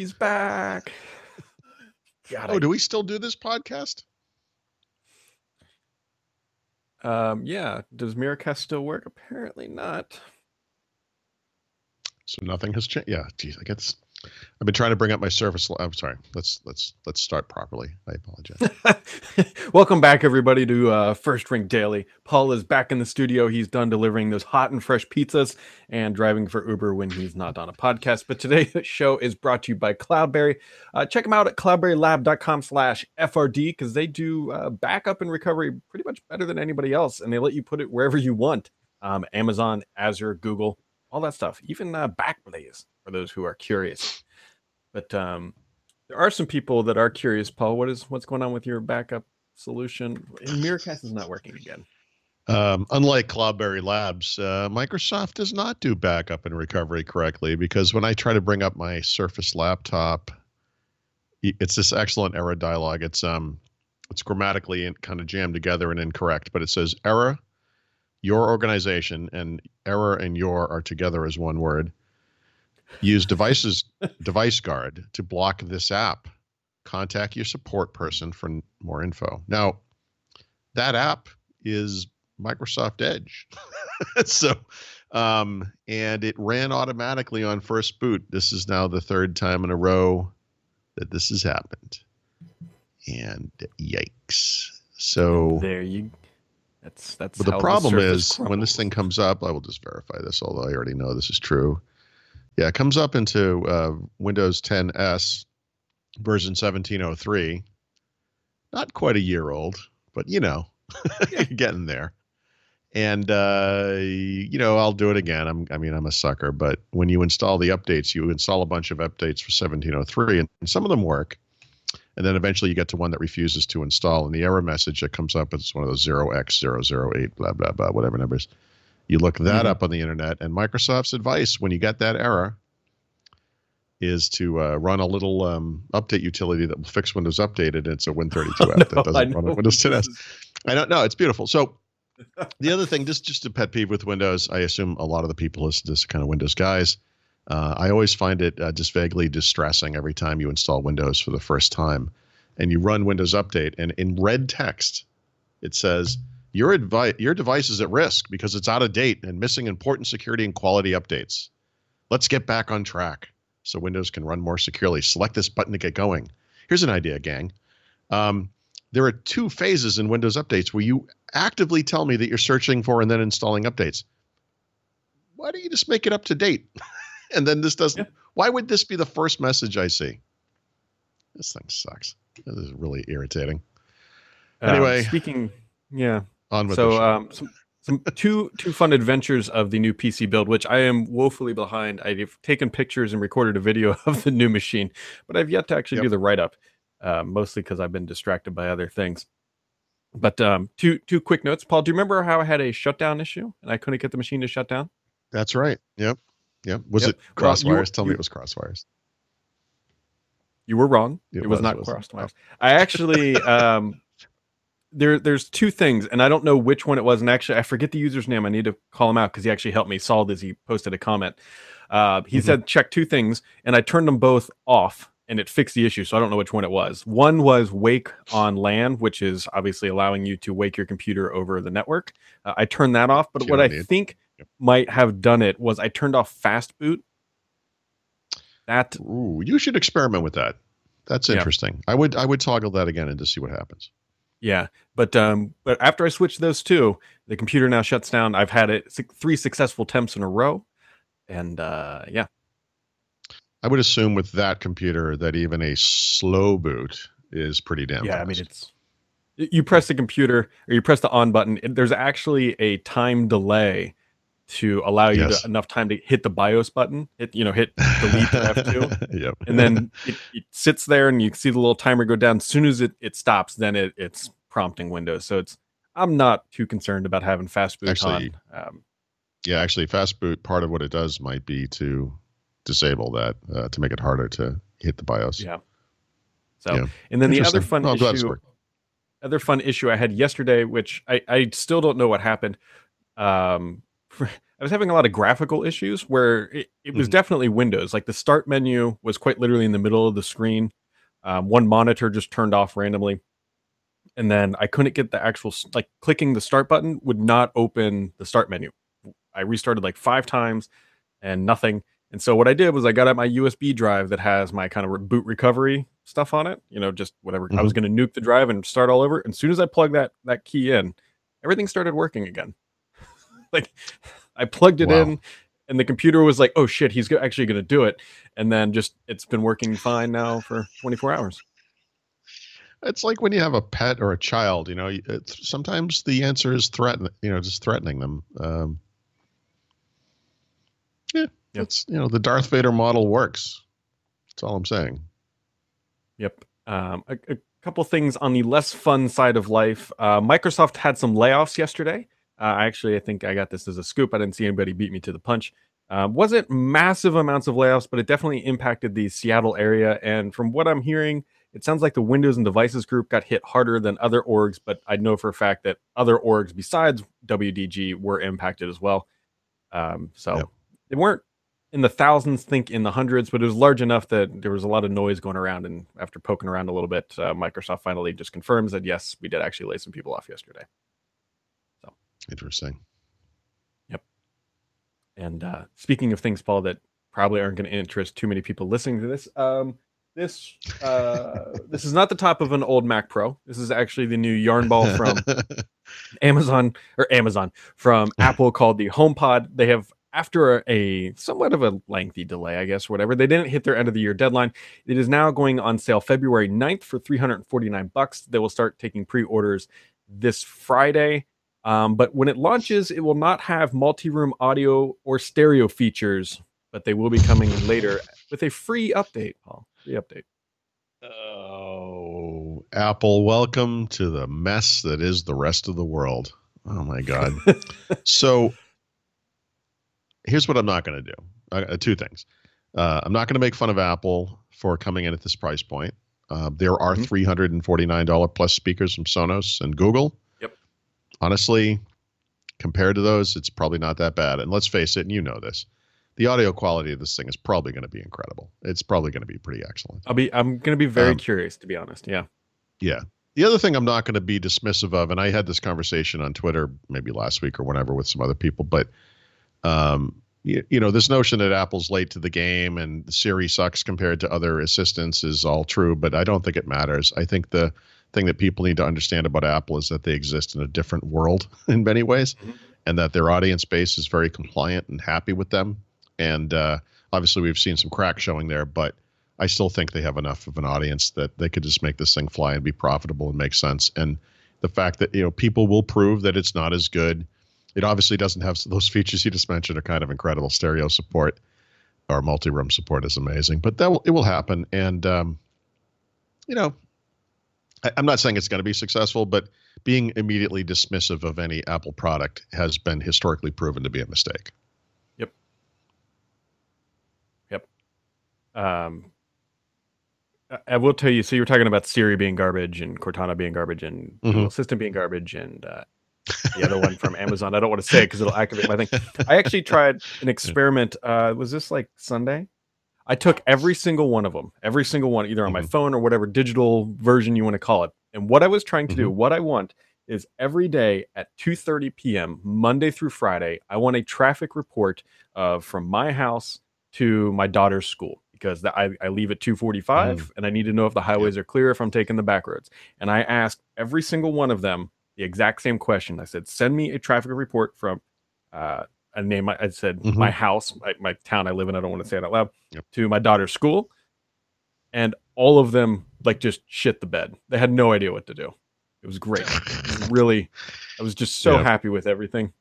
He's back. God, oh, I... do we still do this podcast? Um, yeah. Does Miracast still work? Apparently not. So nothing has changed. Yeah, geez, I guess I've been trying to bring up my Surface. I'm sorry. Let's let's let's start properly. I apologize. Welcome back, everybody, to uh, First Ring Daily. Paul is back in the studio. He's done delivering those hot and fresh pizzas and driving for Uber when he's not on a podcast. But today's show is brought to you by Cloudberry. Uh, check them out at cloudberrylab.com/frd because they do uh, backup and recovery pretty much better than anybody else, and they let you put it wherever you want. Um, Amazon, Azure, Google all that stuff, even uh, Backblaze for those who are curious. But um, there are some people that are curious. Paul, what is what's going on with your backup solution? Miracast is not working again. Um, unlike Cloudberry Labs, uh, Microsoft does not do backup and recovery correctly because when I try to bring up my Surface laptop, it's this excellent error dialog. It's um, it's grammatically kind of jammed together and incorrect, but it says error your organization and error and your are together as one word. Use devices device guard to block this app. Contact your support person for more info. Now that app is microsoft edge. So um, and it ran automatically on first boot. This is now the third time in a row that this has happened. And yikes. So there you that's that's. But the problem the is crumbles. when this thing comes up, I will just verify this, although I already know this is true. Yeah, it comes up into uh, Windows 10s version 1703. Not quite a year old, but you know, getting there. And uh, you know, I'll do it again. I'm, I mean, I'm a sucker. But when you install the updates, you install a bunch of updates for 1703, and some of them work and then eventually you get to one that refuses to install. And the error message that comes up is one of those 0x008 blah blah blah whatever numbers. You look that mm-hmm. up on the internet and microsoft's advice when you get that error is to uh, run a little um, update utility that will fix windows updated it's a win32 oh, app no, that doesn't run on windows 10s i don't know it's beautiful. So the other thing just just a pet peeve with windows. I assume a lot of the people listen to this kind of windows guys uh, I always find it uh, just vaguely distressing every time you install Windows for the first time and you run Windows Update, and in red text, it says, your, advi- your device is at risk because it's out of date and missing important security and quality updates. Let's get back on track so Windows can run more securely. Select this button to get going. Here's an idea, gang. Um, there are two phases in Windows updates where you actively tell me that you're searching for and then installing updates. Why don't you just make it up to date? and then this doesn't. Yeah. Why would this be the first message I see? This thing sucks. This is really irritating. Um, anyway, speaking, yeah. On with so, um, some, some two two fun adventures of the new PC build, which I am woefully behind. I've taken pictures and recorded a video of the new machine, but I've yet to actually yep. do the write up, uh, mostly because I've been distracted by other things. But um, two two quick notes, Paul. Do you remember how I had a shutdown issue and I couldn't get the machine to shut down? That's right. Yep. Yep. Was yep. it crosswires? You, Tell you, me it was crosswires. You were wrong. It, it was, was, not crosswires. I actually um there there's two things, and I don't know which one it was. And actually, I forget the user's name. I need to call him out because he actually helped me solve this. He posted a comment. Uh, he mm-hmm. said check two things, and I turned them both off, and it fixed the issue. So I don't know which one it was. One was wake on LAN, which is obviously allowing you to wake your computer over the network. Uh, I turned that off, but what I think. Might have done it was I turned off fast boot that Ooh, you should experiment with that. That's interesting. Yeah. I would I would toggle that again and just see what happens. Yeah, but um, but after I switched those two, the computer now shuts down. I've had it three successful attempts in a row, and uh, yeah. I would assume with that computer that even a slow boot is pretty damn. Yeah, fast. I mean it's you press the computer or you press the on button. There's actually a time delay to allow you yes. to, enough time to hit the BIOS button, hit you know hit delete F2, yep. and then it, it, sits there, and you see the little timer go down. As soon as it, it stops, then it, it's prompting Windows. So it's I'm not too concerned about having fast boot actually, on. Um, yeah, actually, fast boot part of what it does might be to disable that uh, to make it harder to hit the BIOS. Yeah. So, yeah. and then the other fun oh, issue, other fun issue I had yesterday, which I, I still don't know what happened. Um, I was having a lot of graphical issues where it, it was mm-hmm. definitely Windows. Like the start menu was quite literally in the middle of the screen. Um, one monitor just turned off randomly. And then I couldn't get the actual, like clicking the start button would not open the start menu. I restarted like five times and nothing. And so what I did was I got out my USB drive that has my kind of re- boot recovery stuff on it. You know, just whatever. Mm-hmm. I was mm-hmm. going to nuke the drive and start all over. And as soon as I plugged that that key in, everything started working again. like I plugged it wow. in, and the computer was like, "Oh shit, he's actually going to do it." And then just it's been working fine now for 24 hours. It's like when you have a pet or a child. You know, sometimes the answer is threaten. You know, just threatening them. Um, yeah, Yep. That's you know the Darth Vader model works. That's all I'm saying. Yep. Um, a, a, couple things on the less fun side of life. Uh, Microsoft had some layoffs yesterday. Uh, actually, I think I got this as a scoop. I didn't see anybody beat me to the punch. Uh, wasn't massive amounts of layoffs, but it definitely impacted the Seattle area. And from what I'm hearing, it sounds like the Windows and Devices group got hit harder than other orgs, but I know for a fact that other orgs besides WDG were impacted as well. Um, so yep. they weren't in the thousands, think in the hundreds, but it was large enough that there was a lot of noise going around. And after poking around a little bit, uh, Microsoft finally just confirms that yes, we did actually lay some people off yesterday. Interesting. Yep. And uh, speaking of things, Paul, that probably aren't going to interest too many people listening to this, um, this uh, this is not the top of an old Mac Pro. This is actually the new yarn ball from Amazon or Amazon from Apple called the HomePod. They have after a, a, somewhat of a lengthy delay, I guess, whatever, they didn't hit their end of the year deadline. It is now going on sale February 9th for 349 bucks. They will start taking pre-orders this Friday. Um, but when it launches, it will not have multi-room audio or stereo features, but they will be coming later with a free update, Paul. Free update. Oh, Apple, welcome to the mess that is the rest of the world. Oh my God. so here's what I'm not going to do. Uh, two things. Uh, I'm not going to make fun of Apple for coming in at this price point. Uh, there are mm-hmm. $349 plus speakers from Sonos and Google. Honestly, compared to those, it's probably not that bad. And let's face it, and you know this, the audio quality of this thing is probably going to be incredible. It's probably going to be pretty excellent. I'll be. I'm going to be very um, curious, to be honest. Yeah. Yeah. The other thing I'm not going to be dismissive of, and I had this conversation on Twitter maybe last week or whenever with some other people, but um, you, you, know, this notion that Apple's late to the game and Siri sucks compared to other assistants is all true, but I don't think it matters. I think the thing that people need to understand about Apple is that they exist in a different world in many ways, mm-hmm. and that their audience base is very compliant and happy with them. And uh, obviously, we've seen some crack showing there, but I still think they have enough of an audience that they could just make this thing fly and be profitable and make sense. And the fact that you know people will prove that it's not as good it obviously doesn't have those features you just mentioned are kind of incredible. Stereo support or multi-room support is amazing, but that will, it will happen. And um, you know, I'm not saying it's going to be successful, but being immediately dismissive of any Apple product has been historically proven to be a mistake. Yep. Yep. Um, I will tell you. So you were talking about Siri being garbage and Cortana being garbage and mm-hmm. Assistant being garbage and uh, the other one from Amazon. I don't want to say it because it'll activate my thing. I actually tried an experiment. Uh, was this like Sunday? I took every single one of them, every single one, either on mm-hmm. my phone or whatever digital version you want to call it. And what I was trying to mm-hmm. do, what I want is every day at 2:30 p.m. Monday through Friday, I want a traffic report of from my house to my daughter's school because the, I, I leave at 2:45 mm. and I need to know if the highways are clear if I'm taking the back roads. And I asked every single one of them the exact same question. I said, send me a traffic report from uh, a name. I said mm-hmm. my house, my, my, town I live in. I don't want to say it out loud. Yep. To my daughter's school, and all of them like just shit the bed. They had no idea what to do. It was great. It was really, I was just so happy with everything.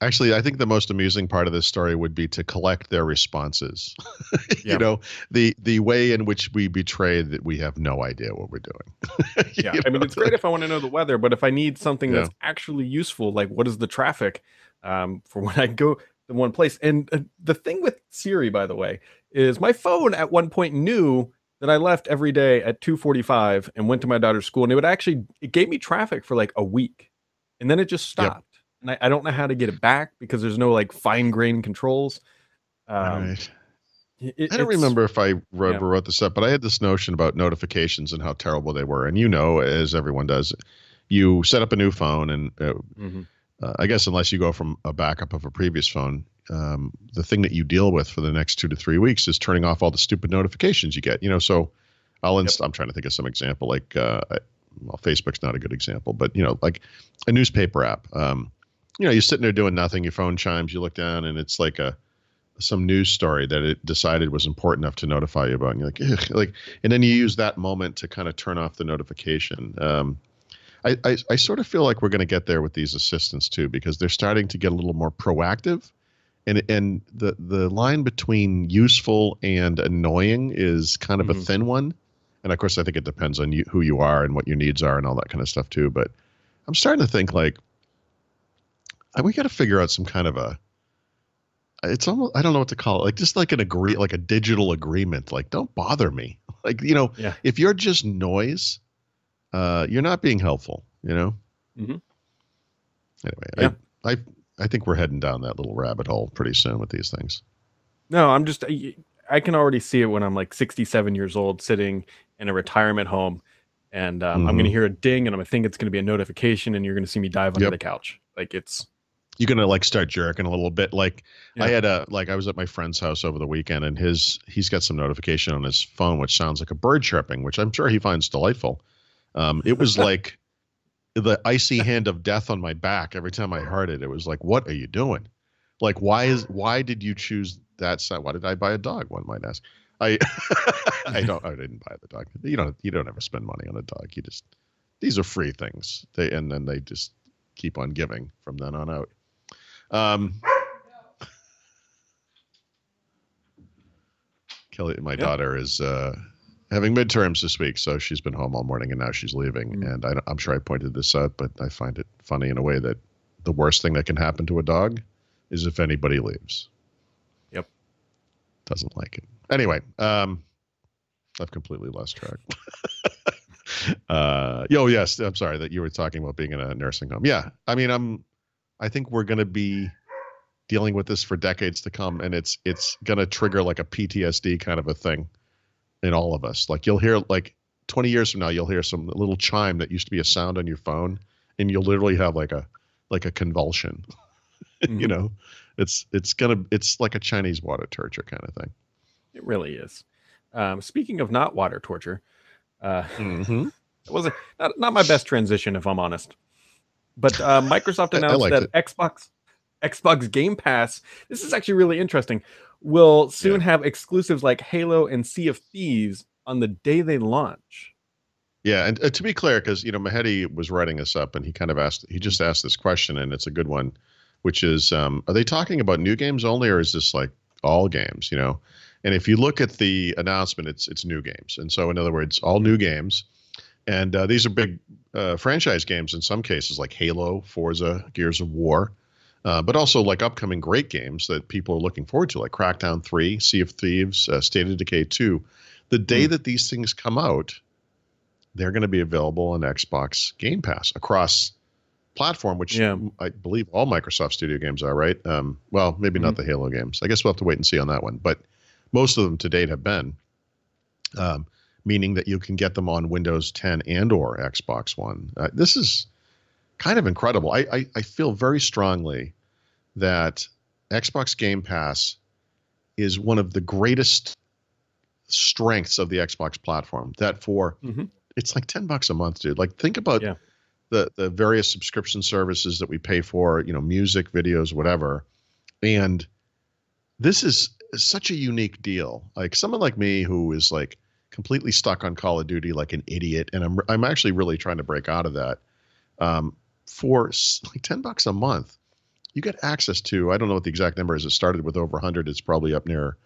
Actually, I think the most amusing part of this story would be to collect their responses. you know, the the way in which we betray that we have no idea what we're doing. yeah? I mean, it's great if I want to know the weather, but if I need something yeah. that's actually useful, like what is the traffic um, for when I go to one place? And uh, the thing with Siri, by the way, is my phone at one point knew that I left every day at 2:45 and went to my daughter's school, and it would actually it gave me traffic for like a week, and then it just stopped. Yep and I, I, don't know how to get it back because there's no like fine grain controls. Um, right. It, I don't remember if I wrote, yeah. wrote this up, but I had this notion about notifications and how terrible they were. And you know, as everyone does, you set up a new phone, and uh, mm-hmm. Uh, I guess unless you go from a backup of a previous phone, um, the thing that you deal with for the next two to three weeks is turning off all the stupid notifications you get. You know, so I'll inst- yep. I'm trying to think of some example like uh, well, Facebook's not a good example, but you know, like a newspaper app. Um, you know, you're sitting there doing nothing. Your phone chimes. You look down, and it's like a some news story that it decided was important enough to notify you about. And you're like, like, and then you use that moment to kind of turn off the notification. Um, I, I, I sort of feel like we're going to get there with these assistants too, because they're starting to get a little more proactive, and and the the line between useful and annoying is kind of mm-hmm. a thin one. And of course, I think it depends on you, who you are and what your needs are and all that kind of stuff too. But I'm starting to think like we got to figure out some kind of a it's almost I don't know what to call it. Like just like an agree like a digital agreement. Like don't bother me. Like you know, yeah. if you're just noise, uh, you're not being helpful. You know. Mm-hmm. Anyway, yeah. I I I think we're heading down that little rabbit hole pretty soon with these things. No, I'm just I can already see it when I'm like 67 years old, sitting in a retirement home, and um, mm-hmm. I'm going to hear a ding, and I'm going to think it's going to be a notification, and you're going to see me dive under yep. the couch. Like it's you're gonna like start jerking a little bit. Like yeah. I had a like I was at my friend's house over the weekend, and his he's got some notification on his phone which sounds like a bird chirping, which I'm sure he finds delightful. Um, it was like the icy hand of death on my back every time I heard it. It was like, what are you doing? Like, why is why did you choose that sound? Why did I buy a dog? One might ask. I I don't I didn't buy the dog. You don't you don't ever spend money on a dog. You just these are free things. They and then they just keep on giving from then on out. Um, Kelly, my yeah. daughter is uh, having midterms this week, so she's been home all morning, and now she's leaving. Mm-hmm. And I, am sure I pointed this out, but I find it funny in a way that the worst thing that can happen to a dog is if anybody leaves. Yep, doesn't like it. Anyway, um, I've completely lost track. uh, yo, yes, I'm sorry that you were talking about being in a nursing home. Yeah, I mean, I'm I think we're going to be dealing with this for decades to come, and it's it's going to trigger like a PTSD kind of a thing in all of us. Like you'll hear like 20 years from now, you'll hear some little chime that used to be a sound on your phone, and you'll literally have like a like a convulsion. Mm-hmm. you know, it's it's gonna it's like a Chinese water torture kind of thing. It really is. Um, speaking of not water torture, uh, mm-hmm. it wasn't not, not my best transition, if I'm honest. But uh, Microsoft announced that it. Xbox Xbox Game Pass. This is actually really interesting. Will soon yeah. have exclusives like Halo and Sea of Thieves on the day they launch. Yeah, and uh, to be clear, because you know Mehedi was writing us up, and he kind of asked, he just asked this question, and it's a good one, which is, um, are they talking about new games only, or is this like all games? You know, and if you look at the announcement, it's it's new games, and so in other words, all new games and uh, these are big uh, franchise games in some cases, like Halo, Forza, Gears of War, uh, but also like upcoming great games that people are looking forward to, like Crackdown 3, Sea of Thieves, uh, State of Decay 2. The day mm. that these things come out, they're going to be available on Xbox Game Pass across platform, which yeah. I believe all Microsoft Studio games are, right? Um, well, maybe mm-hmm. not the Halo games. I guess we'll have to wait and see on that one. But most of them to date have been. Um, meaning that you can get them on Windows 10 and or Xbox One. Uh, this is kind of incredible. I, I, I feel very strongly that Xbox Game Pass is one of the greatest strengths of the Xbox platform. That for mm-hmm. it's like ten bucks a month, dude. Like think about yeah. the the various subscription services that we pay for, you know, music, videos, whatever, and this is such a unique deal. Like someone like me who is like completely stuck on Call of Duty like an idiot, and I'm I'm actually really trying to break out of that. Um, for like ten bucks a month, you get access to I don't know what the exact number is. It started with over 100. It's probably up near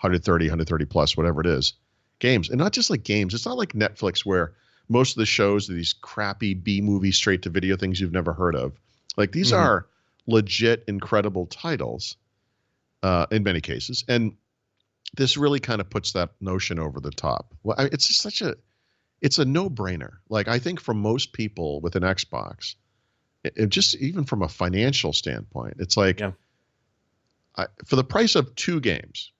130, 130 plus, whatever it is. Games, and not just like games. It's not like Netflix where most of the shows are these crappy B movie straight to video things you've never heard of. Like these mm-hmm. are legit incredible titles uh, in many cases, and this really kind of puts that notion over the top. Well, it's just such a, it's a no-brainer. Like I think for most people with an Xbox, it, just even from a financial standpoint, it's like Yeah. I, for the price of two games,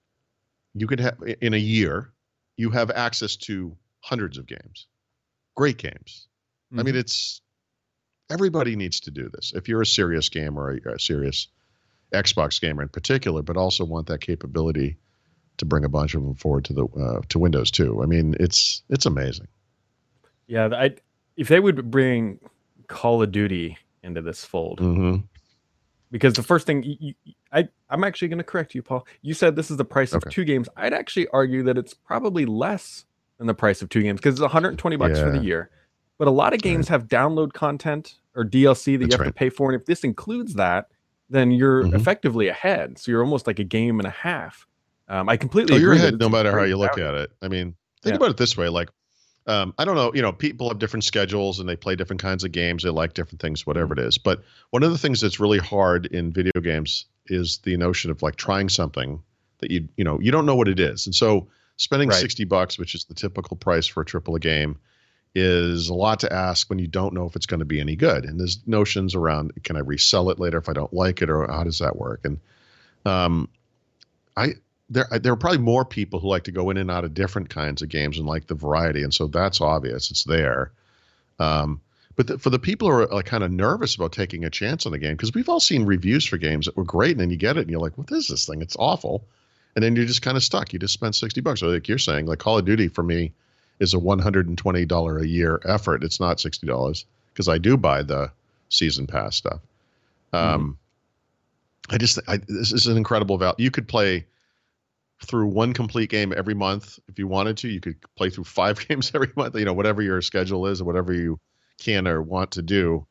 you could have in a year, you have access to hundreds of games, great games. I mean, it's everybody needs to do this. If you're a serious gamer or a serious Xbox gamer in particular, but also want that capability to bring a bunch of them forward to the uh, to Windows too. I mean, it's it's amazing. Yeah, I if they would bring Call of Duty into this fold, hmm because the first thing you, you, I I'm actually going to correct you, Paul. You said this is the price of two games. I'd actually argue that it's probably less than the price of two games because it's 120 bucks for the year. But a lot of games have download content or DLC that That's you have right. to pay for, and if this includes that, then you're Mhm. effectively ahead. So you're almost like a game and a half. Um, I completely. Oh, you're ahead no matter how you look value. at it. I mean, think Yeah. about it this way: like, um, I don't know, you know, people have different schedules and they play different kinds of games. They like different things, whatever Mm-hmm. it is. But one of the things that's really hard in video games is the notion of like trying something that you you know you don't know what it is, and so spending Right. sixty bucks, which is the typical price for a triple A game, is a lot to ask when you don't know if it's going to be any good. And there's notions around can I resell it later if I don't like it, or how does that work? And um, I there there are probably more people who like to go in and out of different kinds of games and like the variety, and so that's obvious. It's there. Um, but the, for the people who are like kind of nervous about taking a chance on a game, because we've all seen reviews for games that were great, and then you get it and you're like, "What is this thing? It's awful," and then you're just kind of stuck. You just spent sixty bucks. So like you're saying, like Call of Duty for me is a one hundred and twenty dollar a year effort. It's not sixty dollars because I do buy the season pass stuff. Um, I just I, this is an incredible value. You could play through one complete game every month if you wanted to. You could play through five games every month. You know, whatever your schedule is or whatever you can or want to do.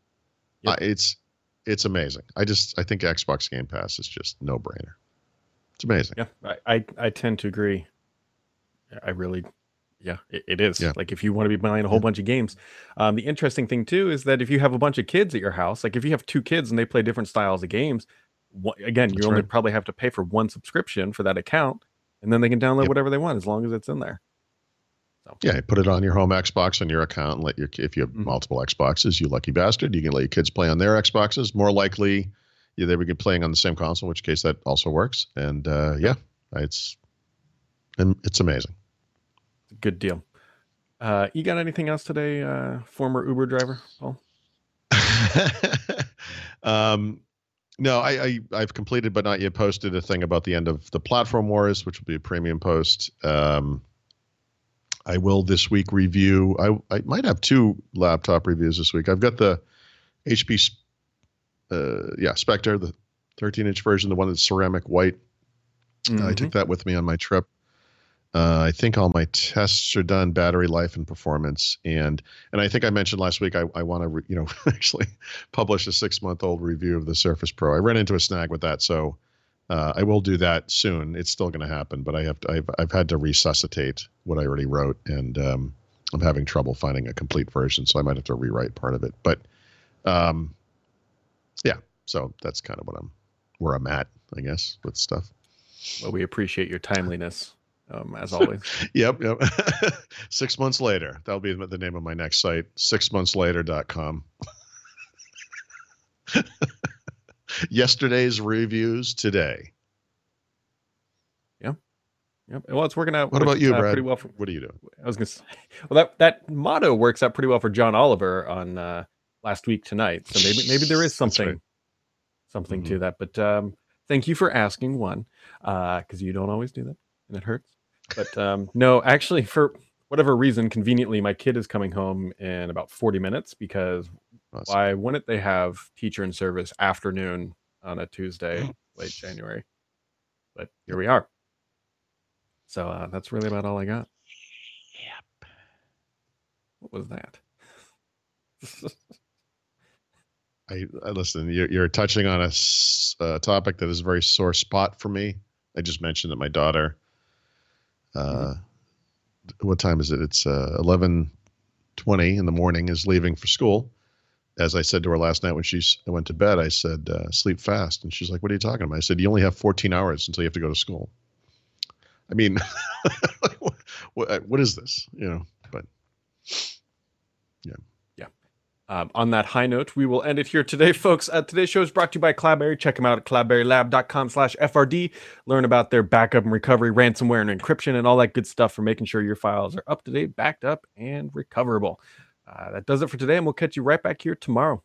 Yep. Uh, it's it's amazing. I just I think Xbox Game Pass is just no brainer. It's amazing. Yeah, I, I, I tend to agree. I really, yeah, it, it is. Yeah. Like if you want to be buying a whole bunch of games, um, the interesting thing too is that if you have a bunch of kids at your house, like if you have two kids and they play different styles of games, again, you That's only probably have to pay for one subscription for that account, and then they can download Yep. whatever they want as long as it's in there. So Yeah, put it on your home Xbox on your account and let your if you have Mhm. multiple Xboxes, you lucky bastard, you can let your kids play on their Xboxes. More likely, yeah, they would get playing on the same console, in which case that also works. And uh, yeah, it's and it's amazing. good deal. Uh, you got anything else today, uh, former Uber driver, Paul? um, no, I, I I've completed but not yet posted a thing about the end of the platform wars, which will be a premium post. Um, I will this week review. I I might have two laptop reviews this week. I've got the HP, uh, yeah, Spectre, the 13 inch version, the one that's ceramic white. I Mhm. took that with me on my trip. Uh, I think all my tests are done, battery life and performance, and and I think I mentioned last week I, I want to you know actually publish a six month old review of the Surface Pro. I ran into a snag with that, so uh, I will do that soon. It's still going to happen, but I have to, I've I've had to resuscitate what I already wrote, and um, I'm having trouble finding a complete version, so I might have to rewrite part of it. But um, yeah, so that's kind of what I'm where I'm at, I guess, with stuff. Well, we appreciate your timeliness, um, as always. Yep, yep. Six months later. That'll be the name of my next site, sixmonthslater.com. Yesterday's reviews today. Yep. Yep. Well, it's working out. What about you, uh, Brad? Pretty well. For, What are you doing? I was gonna say, well, that that motto works out pretty well for John Oliver on uh, last week tonight. So maybe maybe there is something right. something Mm-hmm. to that. But um, thank you for asking one, because you don't always do that, and it hurts. But um, no, actually, for whatever reason, conveniently, my kid is coming home in about forty minutes because Awesome. why wouldn't they have teacher in service afternoon on a Tuesday, late January? But here we are. So uh, that's really about all I got. Yep. What was that? I, I listen. You're, you're touching on a uh, topic that is a very sore spot for me. I just mentioned that my daughter. Uh, What time is it? It's uh, eleven twenty in the morning. Is leaving for school. As I said to her last night when she went to bed, I said, uh, "Sleep fast." And she's like, "What are you talking about?" I said, "You only have fourteen hours until you have to go to school." I mean, what, what, what is this? You know, but Um, on that high note, we will end it here today, folks. Uh, today's show is brought to you by Cloudberry. Check them out at cloudberrylab.com slash FRD. Learn about their backup and recovery, ransomware and encryption, and all that good stuff for making sure your files are up to date, backed up, and recoverable. Uh, that does it for today, and we'll catch you right back here tomorrow.